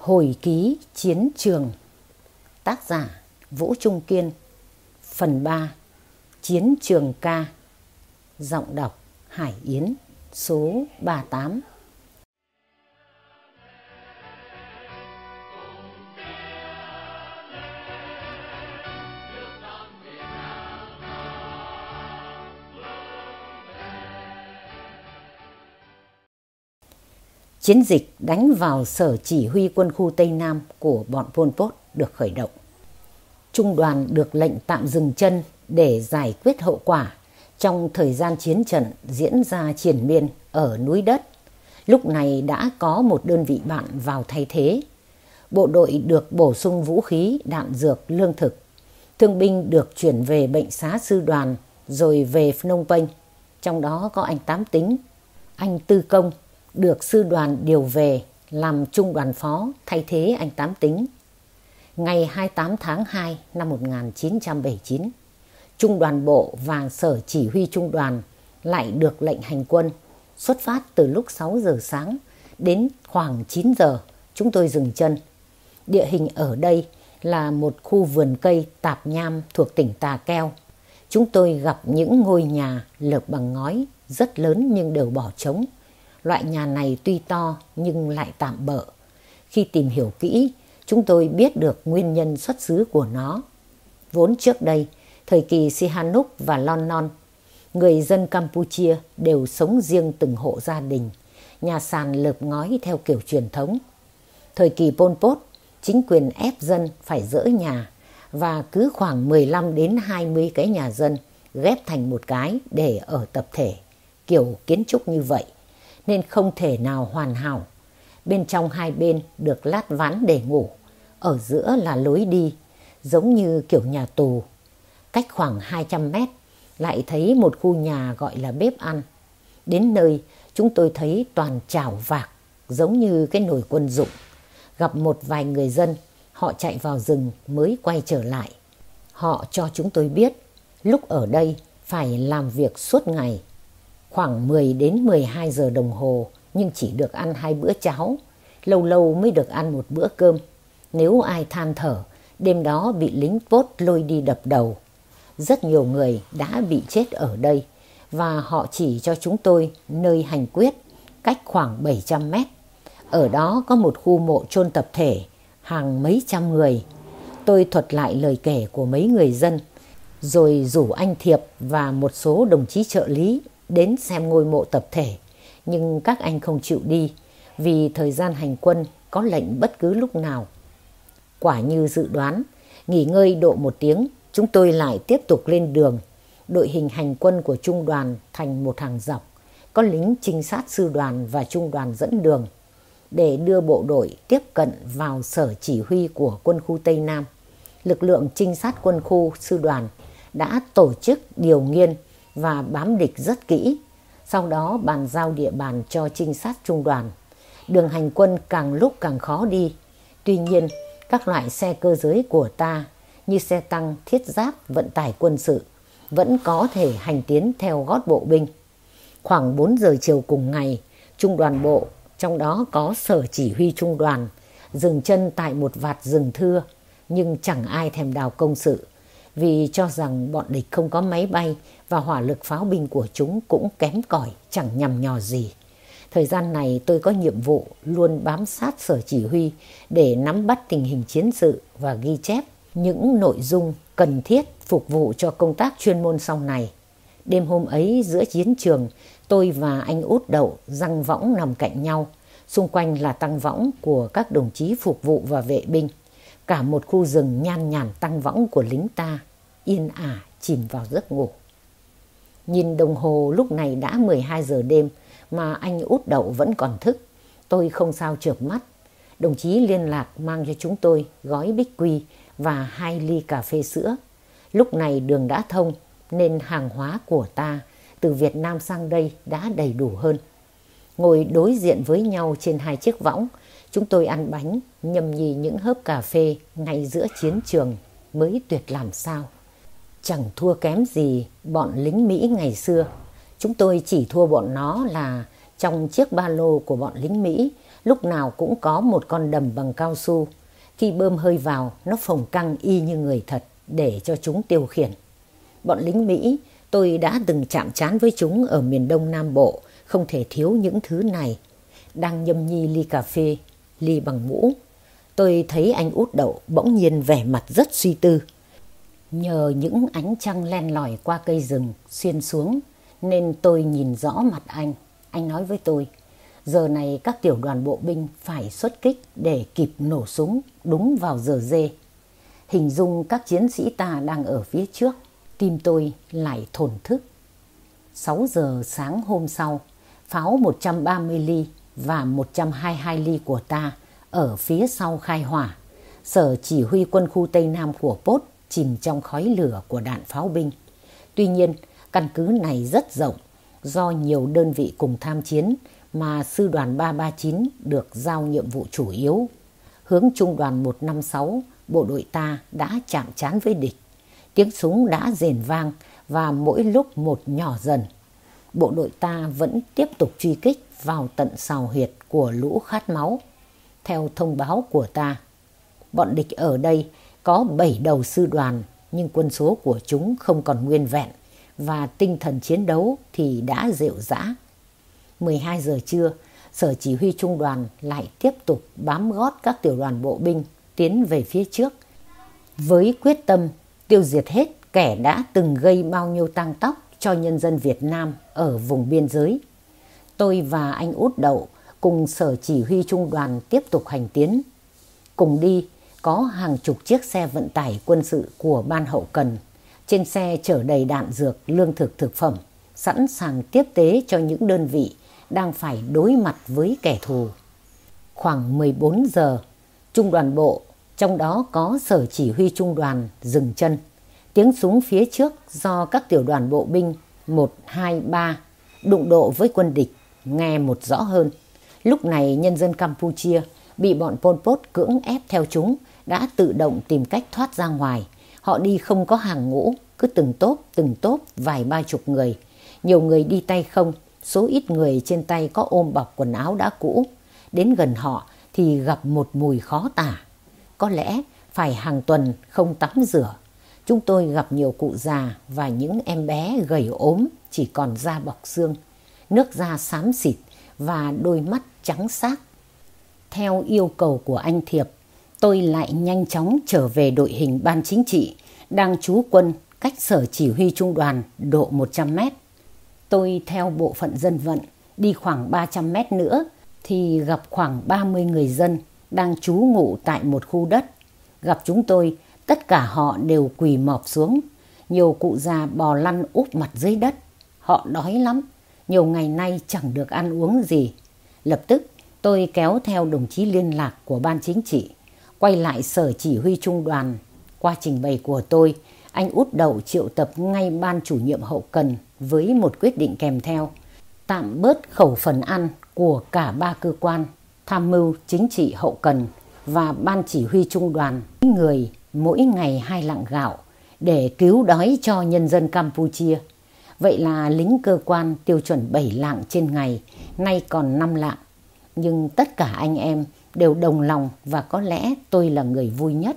Hồi ký chiến trường. Tác giả Vũ Trung Kiên. Phần 3 Chiến trường ca. Giọng đọc Hải Yến, Số 38 Chiến dịch đánh vào sở chỉ huy quân khu Tây Nam của bọn Pol Pot được khởi động. Trung đoàn được lệnh tạm dừng chân để giải quyết hậu quả trong thời gian chiến trận diễn ra triển miên ở núi đất. Lúc này đã có một đơn vị bạn vào thay thế. Bộ đội được bổ sung vũ khí, đạn dược, lương thực. Thương binh được chuyển về bệnh xá sư đoàn rồi về Phnom Penh. Trong đó có anh Tám Tính, anh Tư Công được sư đoàn điều về làm trung đoàn phó thay thế anh Tám Tính. Ngày 28 tháng 2 năm 1979, Trung đoàn bộ và sở chỉ huy trung đoàn lại được lệnh hành quân xuất phát từ lúc 6 giờ sáng đến khoảng 9 giờ chúng tôi dừng chân. Địa hình ở đây là một khu vườn cây tạp nham thuộc tỉnh Tà Keo. Chúng tôi gặp những ngôi nhà lợp bằng ngói rất lớn nhưng đều bỏ trống Loại nhà này tuy to nhưng lại tạm bỡ. Khi tìm hiểu kỹ, chúng tôi biết được nguyên nhân xuất xứ của nó. Vốn trước đây, thời kỳ Sihanouk và Lon Non, người dân Campuchia đều sống riêng từng hộ gia đình, nhà sàn lợp ngói theo kiểu truyền thống. Thời kỳ Pol Pot, chính quyền ép dân phải dỡ nhà và cứ khoảng 15 đến 20 cái nhà dân ghép thành một cái để ở tập thể, kiểu kiến trúc như vậy nên không thể nào hoàn hảo. Bên trong hai bên được lát ván để ngủ, ở giữa là lối đi, giống như kiểu nhà tù. Cách khoảng 200 mét lại thấy một khu nhà gọi là bếp ăn. Đến nơi chúng tôi thấy toàn chảo vạc, giống như cái nồi quân dụng. Gặp một vài người dân, họ chạy vào rừng mới quay trở lại. Họ cho chúng tôi biết, lúc ở đây phải làm việc suốt ngày khoảng 10 đến 12 giờ đồng hồ nhưng chỉ được ăn hai bữa cháo, lâu lâu mới được ăn một bữa cơm. Nếu ai than thở, đêm đó bị lính pốt lôi đi đập đầu. Rất nhiều người đã bị chết ở đây và họ chỉ cho chúng tôi nơi hành quyết cách khoảng 700 mét. Ở đó có một khu mộ chôn tập thể hàng mấy trăm người. Tôi thuật lại lời kể của mấy người dân rồi rủ anh Thiệp và một số đồng chí trợ lý đến xem ngôi mộ tập thể, nhưng các anh không chịu đi vì thời gian hành quân có lệnh bất cứ lúc nào. Quả như dự đoán, nghỉ ngơi độ một tiếng, chúng tôi lại tiếp tục lên đường. Đội hình hành quân của trung đoàn thành một hàng dọc, có lính trinh sát sư đoàn và trung đoàn dẫn đường để đưa bộ đội tiếp cận vào sở chỉ huy của quân khu Tây Nam. Lực lượng trinh sát quân khu sư đoàn đã tổ chức điều nghiên và bám địch rất kỹ, sau đó bàn giao địa bàn cho trinh sát trung đoàn. Đường hành quân càng lúc càng khó đi, tuy nhiên các loại xe cơ giới của ta như xe tăng, thiết giáp, vận tải quân sự vẫn có thể hành tiến theo gót bộ binh. Khoảng 4 giờ chiều cùng ngày, trung đoàn bộ, trong đó có sở chỉ huy trung đoàn, dừng chân tại một vạt rừng thưa, nhưng chẳng ai thèm đào công sự vì cho rằng bọn địch không có máy bay và hỏa lực pháo binh của chúng cũng kém cỏi chẳng nhằm nhò gì. Thời gian này tôi có nhiệm vụ luôn bám sát sở chỉ huy để nắm bắt tình hình chiến sự và ghi chép những nội dung cần thiết phục vụ cho công tác chuyên môn sau này. Đêm hôm ấy giữa chiến trường, tôi và anh út đậu răng võng nằm cạnh nhau. Xung quanh là tăng võng của các đồng chí phục vụ và vệ binh. Cả một khu rừng nhan nhản tăng võng của lính ta, yên ả chìm vào giấc ngủ. Nhìn đồng hồ lúc này đã 12 giờ đêm mà anh út đậu vẫn còn thức. Tôi không sao chợp mắt. Đồng chí liên lạc mang cho chúng tôi gói bích quy và hai ly cà phê sữa. Lúc này đường đã thông nên hàng hóa của ta từ Việt Nam sang đây đã đầy đủ hơn. Ngồi đối diện với nhau trên hai chiếc võng, chúng tôi ăn bánh, nhâm nhi những hớp cà phê ngay giữa chiến trường mới tuyệt làm sao chẳng thua kém gì bọn lính Mỹ ngày xưa. Chúng tôi chỉ thua bọn nó là trong chiếc ba lô của bọn lính Mỹ Lúc nào cũng có một con đầm bằng cao su. Khi bơm hơi vào, nó phồng căng y như người thật để cho chúng tiêu khiển. Bọn lính Mỹ, tôi đã từng chạm trán với chúng ở miền đông Nam Bộ, không thể thiếu những thứ này. Đang nhâm nhi ly cà phê, ly bằng mũ. Tôi thấy anh út đậu bỗng nhiên vẻ mặt rất suy tư. Nhờ những ánh trăng len lỏi qua cây rừng xuyên xuống nên tôi nhìn rõ mặt anh. Anh nói với tôi, giờ này các tiểu đoàn bộ binh phải xuất kích để kịp nổ súng đúng vào giờ dê. Hình dung các chiến sĩ ta đang ở phía trước, tim tôi lại thổn thức. 6 giờ sáng hôm sau, pháo 130 ly và 122 ly của ta ở phía sau khai hỏa. Sở chỉ huy quân khu Tây Nam của Pốt chìm trong khói lửa của đạn pháo binh. Tuy nhiên, căn cứ này rất rộng do nhiều đơn vị cùng tham chiến mà sư đoàn 339 được giao nhiệm vụ chủ yếu. Hướng trung đoàn 156, bộ đội ta đã chạm trán với địch. Tiếng súng đã rền vang và mỗi lúc một nhỏ dần. Bộ đội ta vẫn tiếp tục truy kích vào tận sào huyệt của lũ khát máu. Theo thông báo của ta, bọn địch ở đây có 7 đầu sư đoàn nhưng quân số của chúng không còn nguyên vẹn và tinh thần chiến đấu thì đã rệu rã. 12 giờ trưa, Sở Chỉ huy Trung đoàn lại tiếp tục bám gót các tiểu đoàn bộ binh tiến về phía trước với quyết tâm tiêu diệt hết kẻ đã từng gây bao nhiêu tăng tóc cho nhân dân Việt Nam ở vùng biên giới. Tôi và anh út đậu cùng Sở Chỉ huy Trung đoàn tiếp tục hành tiến. Cùng đi có hàng chục chiếc xe vận tải quân sự của ban hậu cần. Trên xe chở đầy đạn dược, lương thực thực phẩm, sẵn sàng tiếp tế cho những đơn vị đang phải đối mặt với kẻ thù. Khoảng 14 giờ, trung đoàn bộ, trong đó có sở chỉ huy trung đoàn dừng chân. Tiếng súng phía trước do các tiểu đoàn bộ binh 1, 2, 3 đụng độ với quân địch nghe một rõ hơn. Lúc này nhân dân Campuchia bị bọn Pol Pot cưỡng ép theo chúng đã tự động tìm cách thoát ra ngoài. Họ đi không có hàng ngũ, cứ từng tốp, từng tốp, vài ba chục người. Nhiều người đi tay không, số ít người trên tay có ôm bọc quần áo đã cũ. Đến gần họ thì gặp một mùi khó tả. Có lẽ phải hàng tuần không tắm rửa. Chúng tôi gặp nhiều cụ già và những em bé gầy ốm chỉ còn da bọc xương. Nước da xám xịt và đôi mắt trắng xác. Theo yêu cầu của anh Thiệp, tôi lại nhanh chóng trở về đội hình ban chính trị đang trú quân cách sở chỉ huy trung đoàn độ 100 mét. Tôi theo bộ phận dân vận đi khoảng 300 mét nữa thì gặp khoảng 30 người dân đang trú ngụ tại một khu đất. Gặp chúng tôi, tất cả họ đều quỳ mọp xuống. Nhiều cụ già bò lăn úp mặt dưới đất. Họ đói lắm, nhiều ngày nay chẳng được ăn uống gì. Lập tức tôi kéo theo đồng chí liên lạc của ban chính trị quay lại sở chỉ huy trung đoàn. Qua trình bày của tôi, anh út đậu triệu tập ngay ban chủ nhiệm hậu cần với một quyết định kèm theo. Tạm bớt khẩu phần ăn của cả ba cơ quan, tham mưu chính trị hậu cần và ban chỉ huy trung đoàn. Người mỗi ngày hai lạng gạo để cứu đói cho nhân dân Campuchia. Vậy là lính cơ quan tiêu chuẩn 7 lạng trên ngày, nay còn 5 lạng. Nhưng tất cả anh em đều đồng lòng và có lẽ tôi là người vui nhất.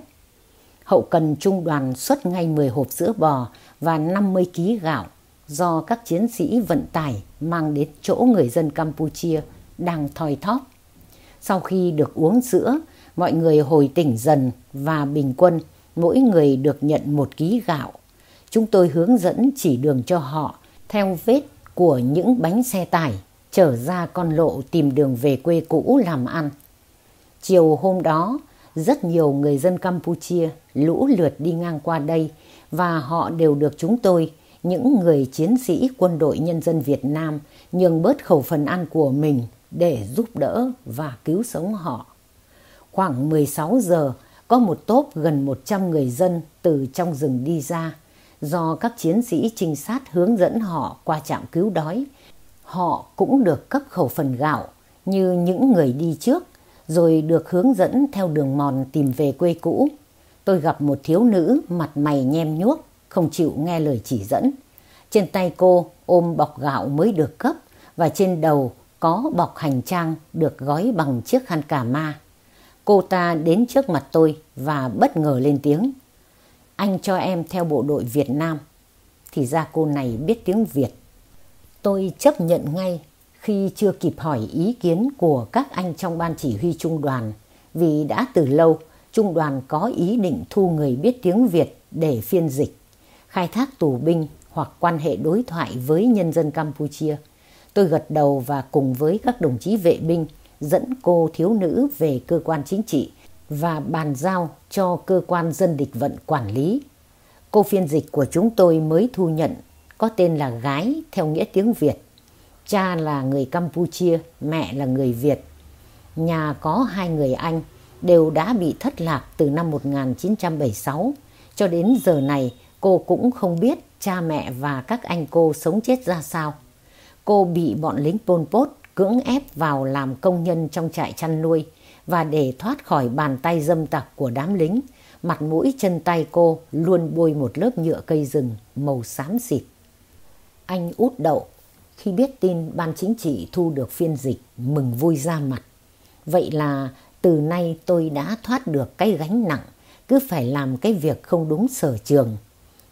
Hậu cần trung đoàn xuất ngay 10 hộp sữa bò và 50 kg gạo do các chiến sĩ vận tải mang đến chỗ người dân Campuchia đang thoi thóp. Sau khi được uống sữa, mọi người hồi tỉnh dần và bình quân mỗi người được nhận một ký gạo. Chúng tôi hướng dẫn chỉ đường cho họ theo vết của những bánh xe tải trở ra con lộ tìm đường về quê cũ làm ăn. Chiều hôm đó, rất nhiều người dân Campuchia lũ lượt đi ngang qua đây và họ đều được chúng tôi, những người chiến sĩ quân đội nhân dân Việt Nam, nhường bớt khẩu phần ăn của mình để giúp đỡ và cứu sống họ. Khoảng 16 giờ, có một tốp gần 100 người dân từ trong rừng đi ra, do các chiến sĩ trinh sát hướng dẫn họ qua trạm cứu đói. Họ cũng được cấp khẩu phần gạo như những người đi trước rồi được hướng dẫn theo đường mòn tìm về quê cũ. Tôi gặp một thiếu nữ mặt mày nhem nhuốc, không chịu nghe lời chỉ dẫn. Trên tay cô ôm bọc gạo mới được cấp và trên đầu có bọc hành trang được gói bằng chiếc khăn cà ma. Cô ta đến trước mặt tôi và bất ngờ lên tiếng. Anh cho em theo bộ đội Việt Nam. Thì ra cô này biết tiếng Việt. Tôi chấp nhận ngay khi chưa kịp hỏi ý kiến của các anh trong ban chỉ huy trung đoàn vì đã từ lâu trung đoàn có ý định thu người biết tiếng Việt để phiên dịch, khai thác tù binh hoặc quan hệ đối thoại với nhân dân Campuchia. Tôi gật đầu và cùng với các đồng chí vệ binh dẫn cô thiếu nữ về cơ quan chính trị và bàn giao cho cơ quan dân địch vận quản lý. Cô phiên dịch của chúng tôi mới thu nhận có tên là Gái theo nghĩa tiếng Việt. Cha là người Campuchia, mẹ là người Việt. Nhà có hai người Anh đều đã bị thất lạc từ năm 1976. Cho đến giờ này cô cũng không biết cha mẹ và các anh cô sống chết ra sao. Cô bị bọn lính Pol Pot cưỡng ép vào làm công nhân trong trại chăn nuôi và để thoát khỏi bàn tay dâm tặc của đám lính, mặt mũi chân tay cô luôn bôi một lớp nhựa cây rừng màu xám xịt. Anh út đậu khi biết tin ban chính trị thu được phiên dịch mừng vui ra mặt. Vậy là từ nay tôi đã thoát được cái gánh nặng, cứ phải làm cái việc không đúng sở trường.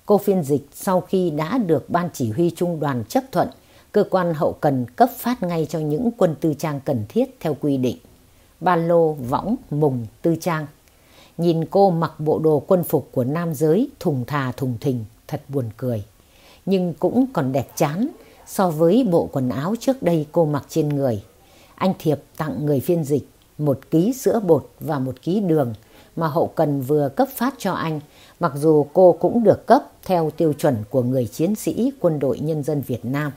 Cô phiên dịch sau khi đã được ban chỉ huy trung đoàn chấp thuận, cơ quan hậu cần cấp phát ngay cho những quân tư trang cần thiết theo quy định. Ba lô, võng, mùng, tư trang. Nhìn cô mặc bộ đồ quân phục của nam giới thùng thà thùng thình, thật buồn cười. Nhưng cũng còn đẹp chán so với bộ quần áo trước đây cô mặc trên người. Anh Thiệp tặng người phiên dịch một ký sữa bột và một ký đường mà hậu cần vừa cấp phát cho anh, mặc dù cô cũng được cấp theo tiêu chuẩn của người chiến sĩ quân đội nhân dân Việt Nam.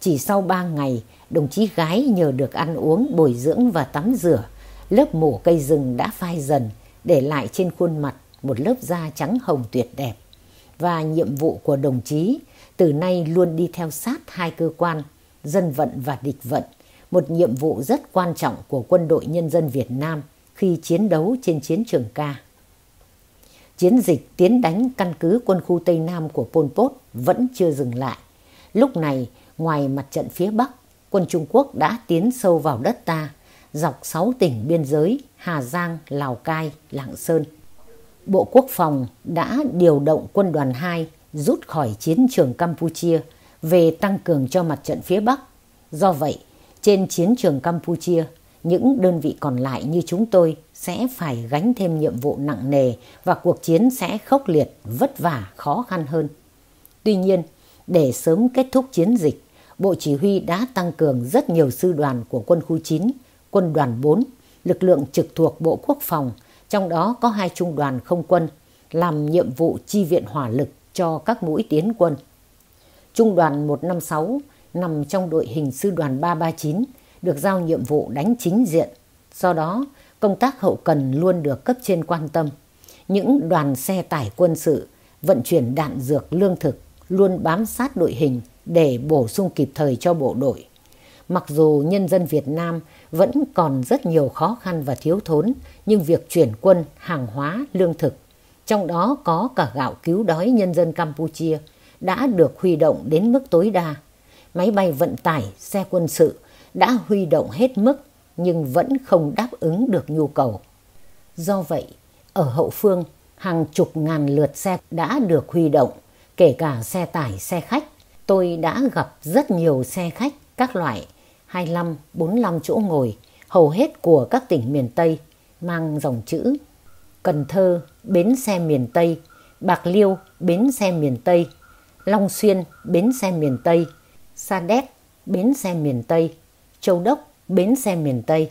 Chỉ sau ba ngày, đồng chí gái nhờ được ăn uống, bồi dưỡng và tắm rửa, lớp mổ cây rừng đã phai dần, để lại trên khuôn mặt một lớp da trắng hồng tuyệt đẹp. Và nhiệm vụ của đồng chí từ nay luôn đi theo sát hai cơ quan, dân vận và địch vận, một nhiệm vụ rất quan trọng của quân đội nhân dân Việt Nam khi chiến đấu trên chiến trường ca. Chiến dịch tiến đánh căn cứ quân khu Tây Nam của Pol Pot vẫn chưa dừng lại. Lúc này, ngoài mặt trận phía Bắc, quân Trung Quốc đã tiến sâu vào đất ta, dọc 6 tỉnh biên giới Hà Giang, Lào Cai, Lạng Sơn. Bộ Quốc phòng đã điều động quân đoàn 2 rút khỏi chiến trường Campuchia về tăng cường cho mặt trận phía Bắc. Do vậy, trên chiến trường Campuchia, những đơn vị còn lại như chúng tôi sẽ phải gánh thêm nhiệm vụ nặng nề và cuộc chiến sẽ khốc liệt, vất vả, khó khăn hơn. Tuy nhiên, để sớm kết thúc chiến dịch, Bộ Chỉ huy đã tăng cường rất nhiều sư đoàn của quân khu 9, quân đoàn 4, lực lượng trực thuộc Bộ Quốc phòng, trong đó có hai trung đoàn không quân, làm nhiệm vụ chi viện hỏa lực cho các mũi tiến quân. Trung đoàn 156 nằm trong đội hình sư đoàn 339 được giao nhiệm vụ đánh chính diện. Do đó, công tác hậu cần luôn được cấp trên quan tâm. Những đoàn xe tải quân sự vận chuyển đạn dược lương thực luôn bám sát đội hình để bổ sung kịp thời cho bộ đội. Mặc dù nhân dân Việt Nam vẫn còn rất nhiều khó khăn và thiếu thốn, nhưng việc chuyển quân, hàng hóa, lương thực, trong đó có cả gạo cứu đói nhân dân Campuchia, đã được huy động đến mức tối đa. Máy bay vận tải, xe quân sự đã huy động hết mức nhưng vẫn không đáp ứng được nhu cầu. Do vậy, ở hậu phương, hàng chục ngàn lượt xe đã được huy động, kể cả xe tải, xe khách. Tôi đã gặp rất nhiều xe khách các loại 25, 45 chỗ ngồi, hầu hết của các tỉnh miền Tây, mang dòng chữ Cần Thơ, bến xe miền Tây, Bạc Liêu, bến xe miền Tây, Long Xuyên, bến xe miền Tây, Sa Đéc, bến xe miền Tây, Châu Đốc, bến xe miền Tây.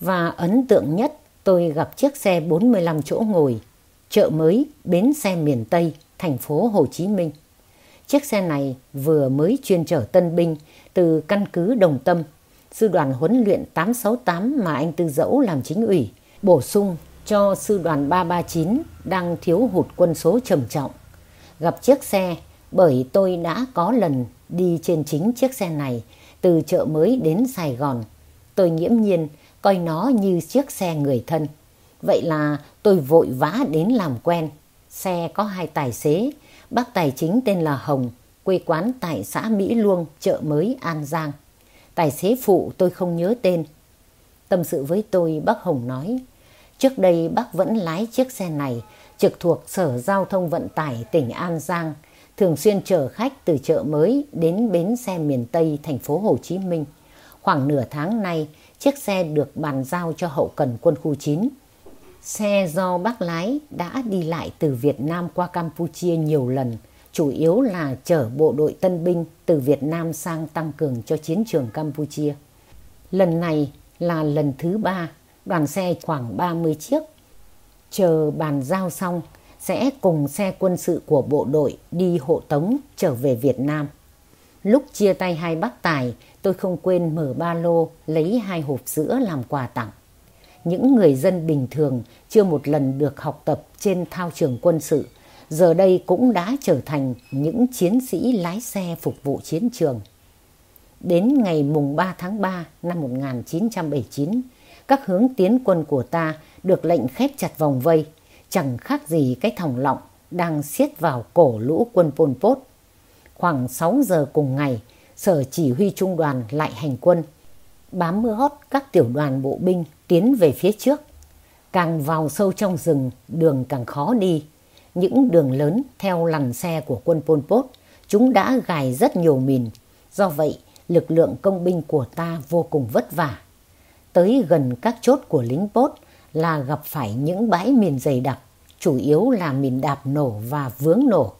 Và ấn tượng nhất tôi gặp chiếc xe 45 chỗ ngồi, chợ mới, bến xe miền Tây, thành phố Hồ Chí Minh. Chiếc xe này vừa mới chuyên chở tân binh từ căn cứ Đồng Tâm, sư đoàn huấn luyện 868 mà anh Tư Dẫu làm chính ủy, bổ sung cho sư đoàn 339 đang thiếu hụt quân số trầm trọng. Gặp chiếc xe bởi tôi đã có lần đi trên chính chiếc xe này từ chợ mới đến Sài Gòn. Tôi nghiễm nhiên coi nó như chiếc xe người thân. Vậy là tôi vội vã đến làm quen. Xe có hai tài xế, bác tài chính tên là Hồng, quê quán tại xã Mỹ Luông, chợ mới An Giang. Tài xế phụ tôi không nhớ tên. Tâm sự với tôi bác Hồng nói, trước đây bác vẫn lái chiếc xe này trực thuộc Sở Giao thông Vận tải tỉnh An Giang, thường xuyên chở khách từ chợ mới đến bến xe miền Tây thành phố Hồ Chí Minh. Khoảng nửa tháng nay, chiếc xe được bàn giao cho hậu cần quân khu 9. Xe do bác lái đã đi lại từ Việt Nam qua Campuchia nhiều lần, chủ yếu là chở bộ đội tân binh từ Việt Nam sang tăng cường cho chiến trường Campuchia. Lần này là lần thứ ba, đoàn xe khoảng 30 chiếc. Chờ bàn giao xong, sẽ cùng xe quân sự của bộ đội đi hộ tống trở về Việt Nam. Lúc chia tay hai bác tài, tôi không quên mở ba lô lấy hai hộp sữa làm quà tặng. Những người dân bình thường chưa một lần được học tập trên thao trường quân sự, giờ đây cũng đã trở thành những chiến sĩ lái xe phục vụ chiến trường. Đến ngày mùng 3 tháng 3 năm 1979, các hướng tiến quân của ta được lệnh khép chặt vòng vây, chẳng khác gì cái thòng lọng đang siết vào cổ lũ quân Pol Pot. Khoảng 6 giờ cùng ngày, Sở Chỉ huy Trung đoàn lại hành quân, bám mưa hót các tiểu đoàn bộ binh tiến về phía trước. Càng vào sâu trong rừng, đường càng khó đi. Những đường lớn theo lằn xe của quân Pol Pot, chúng đã gài rất nhiều mìn. Do vậy, lực lượng công binh của ta vô cùng vất vả. Tới gần các chốt của lính Pot là gặp phải những bãi mìn dày đặc, chủ yếu là mìn đạp nổ và vướng nổ.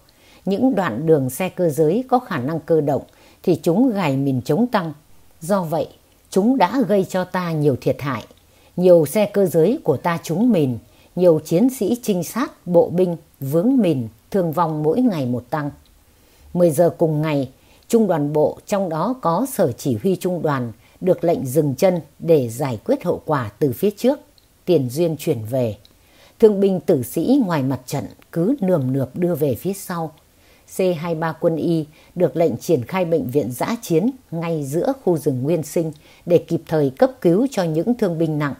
Những đoạn đường xe cơ giới có khả năng cơ động thì chúng gài mìn chống tăng. Do vậy, chúng đã gây cho ta nhiều thiệt hại. Nhiều xe cơ giới của ta trúng mìn, nhiều chiến sĩ trinh sát, bộ binh, vướng mìn, thương vong mỗi ngày một tăng. 10 giờ cùng ngày, trung đoàn bộ trong đó có sở chỉ huy trung đoàn được lệnh dừng chân để giải quyết hậu quả từ phía trước, tiền duyên chuyển về. Thương binh tử sĩ ngoài mặt trận cứ nườm nượp đưa về phía sau. C-23 quân y được lệnh triển khai bệnh viện giã chiến ngay giữa khu rừng nguyên sinh để kịp thời cấp cứu cho những thương binh nặng.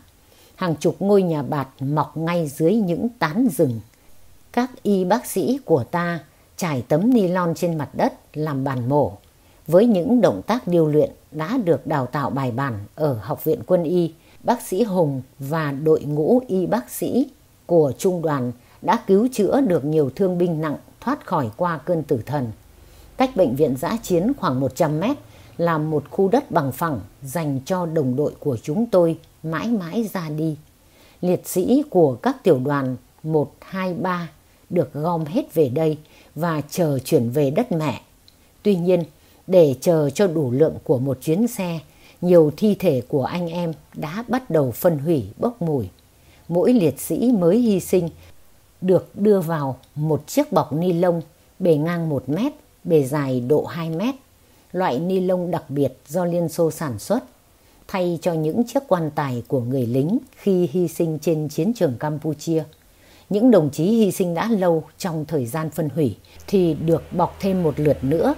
Hàng chục ngôi nhà bạt mọc ngay dưới những tán rừng. Các y bác sĩ của ta trải tấm ni lon trên mặt đất làm bàn mổ. Với những động tác điều luyện đã được đào tạo bài bản ở Học viện Quân y, bác sĩ Hùng và đội ngũ y bác sĩ của trung đoàn đã cứu chữa được nhiều thương binh nặng thoát khỏi qua cơn tử thần. Cách bệnh viện giã chiến khoảng 100 mét là một khu đất bằng phẳng dành cho đồng đội của chúng tôi mãi mãi ra đi. Liệt sĩ của các tiểu đoàn 1, 2, 3 được gom hết về đây và chờ chuyển về đất mẹ. Tuy nhiên, để chờ cho đủ lượng của một chuyến xe, nhiều thi thể của anh em đã bắt đầu phân hủy bốc mùi. Mỗi liệt sĩ mới hy sinh được đưa vào một chiếc bọc ni lông bề ngang 1 mét, bề dài độ 2 mét. Loại ni lông đặc biệt do Liên Xô sản xuất, thay cho những chiếc quan tài của người lính khi hy sinh trên chiến trường Campuchia. Những đồng chí hy sinh đã lâu trong thời gian phân hủy thì được bọc thêm một lượt nữa.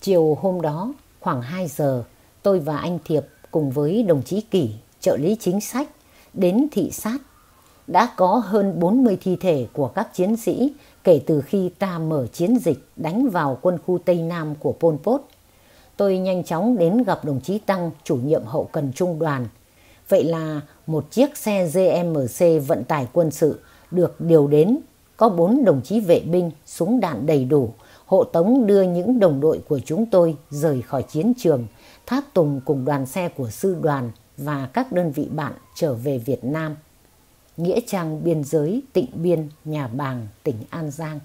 Chiều hôm đó, khoảng 2 giờ, tôi và anh Thiệp cùng với đồng chí Kỷ, trợ lý chính sách, đến thị sát đã có hơn 40 thi thể của các chiến sĩ kể từ khi ta mở chiến dịch đánh vào quân khu Tây Nam của Pol Pot. Tôi nhanh chóng đến gặp đồng chí Tăng, chủ nhiệm hậu cần trung đoàn. Vậy là một chiếc xe GMC vận tải quân sự được điều đến, có bốn đồng chí vệ binh, súng đạn đầy đủ, hộ tống đưa những đồng đội của chúng tôi rời khỏi chiến trường, tháp tùng cùng đoàn xe của sư đoàn và các đơn vị bạn trở về Việt Nam. Nghĩa trang biên giới Tịnh Biên, Nhà Bàng, tỉnh An Giang.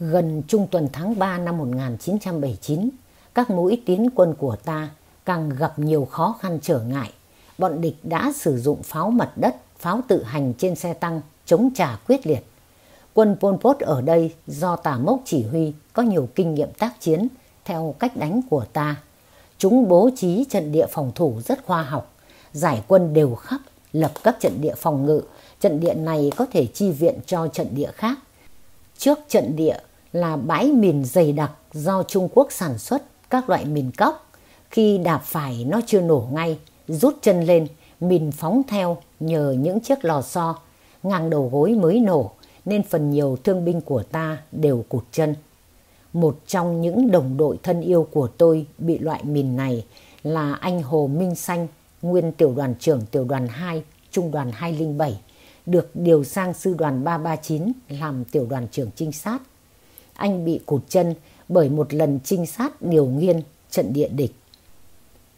Gần trung tuần tháng 3 năm 1979, các mũi tiến quân của ta càng gặp nhiều khó khăn trở ngại. Bọn địch đã sử dụng pháo mặt đất, pháo tự hành trên xe tăng, chống trả quyết liệt. Quân Pol Pot ở đây do tả mốc chỉ huy có nhiều kinh nghiệm tác chiến theo cách đánh của ta. Chúng bố trí trận địa phòng thủ rất khoa học, giải quân đều khắp lập các trận địa phòng ngự. Trận địa này có thể chi viện cho trận địa khác. Trước trận địa là bãi mìn dày đặc do Trung Quốc sản xuất các loại mìn cóc. Khi đạp phải nó chưa nổ ngay, rút chân lên, mìn phóng theo nhờ những chiếc lò xo. Ngang đầu gối mới nổ nên phần nhiều thương binh của ta đều cụt chân. Một trong những đồng đội thân yêu của tôi bị loại mìn này là anh Hồ Minh Xanh, nguyên tiểu đoàn trưởng tiểu đoàn 2, trung đoàn 207, được điều sang sư đoàn 339 làm tiểu đoàn trưởng trinh sát. Anh bị cụt chân bởi một lần trinh sát điều nghiên trận địa địch.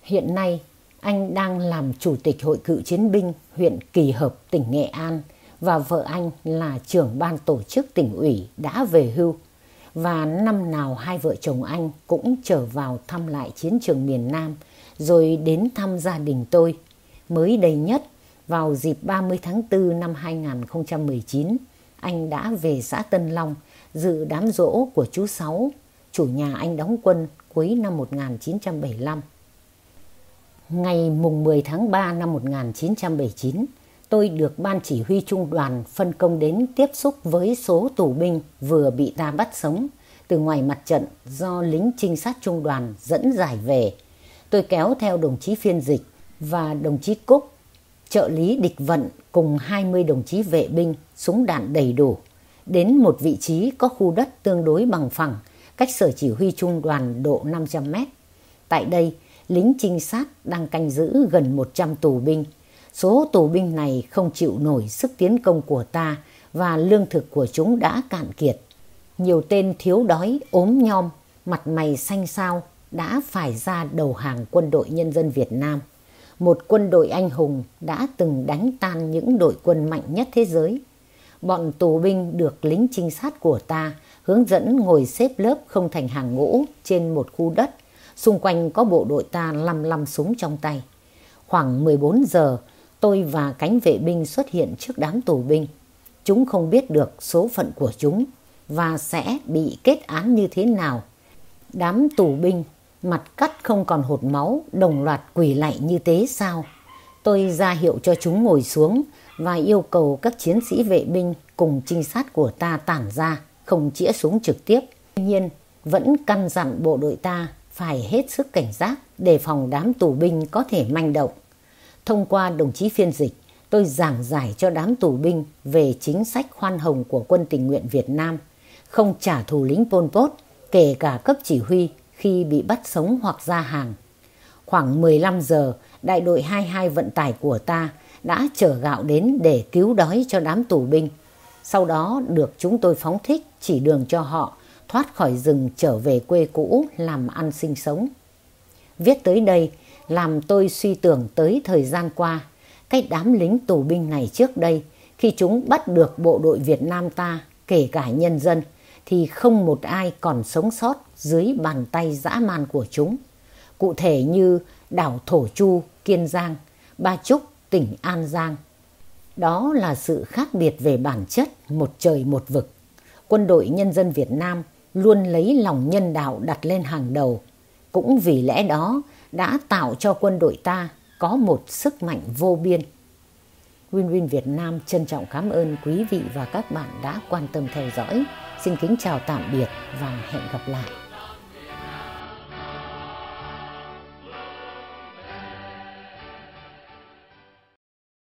Hiện nay, anh đang làm chủ tịch hội cựu chiến binh huyện Kỳ Hợp, tỉnh Nghệ An và vợ anh là trưởng ban tổ chức tỉnh ủy đã về hưu. Và năm nào hai vợ chồng anh cũng trở vào thăm lại chiến trường miền Nam rồi đến thăm gia đình tôi. Mới đây nhất, vào dịp 30 tháng 4 năm 2019, anh đã về xã Tân Long dự đám rỗ của chú Sáu, chủ nhà anh đóng quân cuối năm 1975. Ngày mùng 10 tháng 3 năm 1979, tôi được Ban Chỉ huy Trung đoàn phân công đến tiếp xúc với số tù binh vừa bị ta bắt sống từ ngoài mặt trận do lính trinh sát Trung đoàn dẫn giải về. Tôi kéo theo đồng chí phiên dịch và đồng chí Cúc, trợ lý địch vận cùng 20 đồng chí vệ binh, súng đạn đầy đủ, đến một vị trí có khu đất tương đối bằng phẳng, cách sở chỉ huy trung đoàn độ 500 mét. Tại đây, lính trinh sát đang canh giữ gần 100 tù binh. Số tù binh này không chịu nổi sức tiến công của ta và lương thực của chúng đã cạn kiệt. Nhiều tên thiếu đói, ốm nhom, mặt mày xanh xao đã phải ra đầu hàng quân đội nhân dân Việt Nam. Một quân đội anh hùng đã từng đánh tan những đội quân mạnh nhất thế giới. Bọn tù binh được lính trinh sát của ta hướng dẫn ngồi xếp lớp không thành hàng ngũ trên một khu đất Xung quanh có bộ đội ta lăm lăm súng trong tay. Khoảng 14 giờ, tôi và cánh vệ binh xuất hiện trước đám tù binh. Chúng không biết được số phận của chúng và sẽ bị kết án như thế nào. Đám tù binh, mặt cắt không còn hột máu, đồng loạt quỳ lạy như thế sao? Tôi ra hiệu cho chúng ngồi xuống và yêu cầu các chiến sĩ vệ binh cùng trinh sát của ta tản ra, không chĩa súng trực tiếp. Tuy nhiên, vẫn căn dặn bộ đội ta phải hết sức cảnh giác để phòng đám tù binh có thể manh động. Thông qua đồng chí phiên dịch, tôi giảng giải cho đám tù binh về chính sách khoan hồng của quân tình nguyện Việt Nam, không trả thù lính Pol Pot, kể cả cấp chỉ huy khi bị bắt sống hoặc ra hàng. Khoảng 15 giờ, đại đội 22 vận tải của ta đã chở gạo đến để cứu đói cho đám tù binh. Sau đó được chúng tôi phóng thích chỉ đường cho họ thoát khỏi rừng trở về quê cũ làm ăn sinh sống. Viết tới đây làm tôi suy tưởng tới thời gian qua, cách đám lính tù binh này trước đây, khi chúng bắt được bộ đội Việt Nam ta, kể cả nhân dân, thì không một ai còn sống sót dưới bàn tay dã man của chúng. Cụ thể như đảo Thổ Chu, Kiên Giang, Ba Trúc, tỉnh An Giang. Đó là sự khác biệt về bản chất, một trời một vực. Quân đội nhân dân Việt Nam luôn lấy lòng nhân đạo đặt lên hàng đầu. Cũng vì lẽ đó, đã tạo cho quân đội ta có một sức mạnh vô biên. Win Win Việt Nam trân trọng cảm ơn quý vị và các bạn đã quan tâm theo dõi. Xin kính chào tạm biệt và hẹn gặp lại.